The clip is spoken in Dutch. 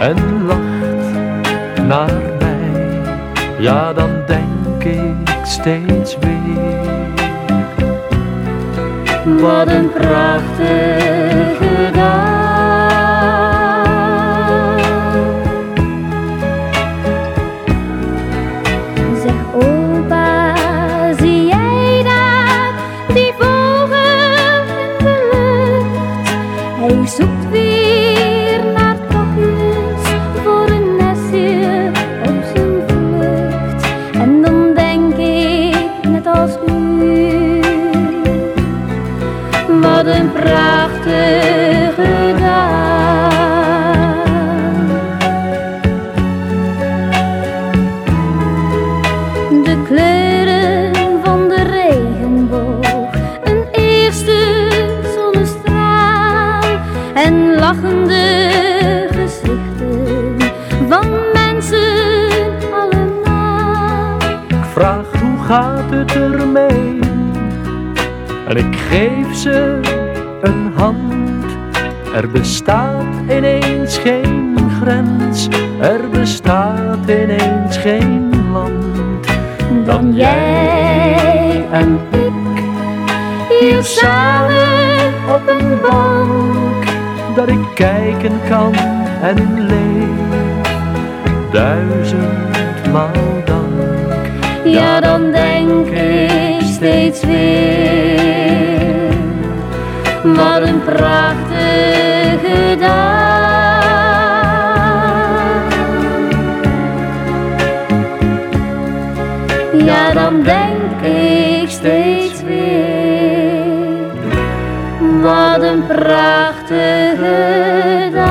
en lacht naar mij, ja dan denk ik steeds weer. Wat een prachtige dag. Zeg opa, zie jij die vogel in de lucht? Hij zoekt weer De kleuren van de regenboog, een eerste zonnestraal en lachende gezichten van mensen allemaal. Ik vraag hoe gaat het ermee? En ik geef ze een. Er bestaat ineens geen grens, er bestaat ineens geen land. Dan jij en ik hier samen op een bank. dat ik kijken kan en leef. Duizendmaal dank. Ja, dan denk ik steeds weer, wat een prachtige Ja, dan denk ik steeds weer, wat een prachtige dag.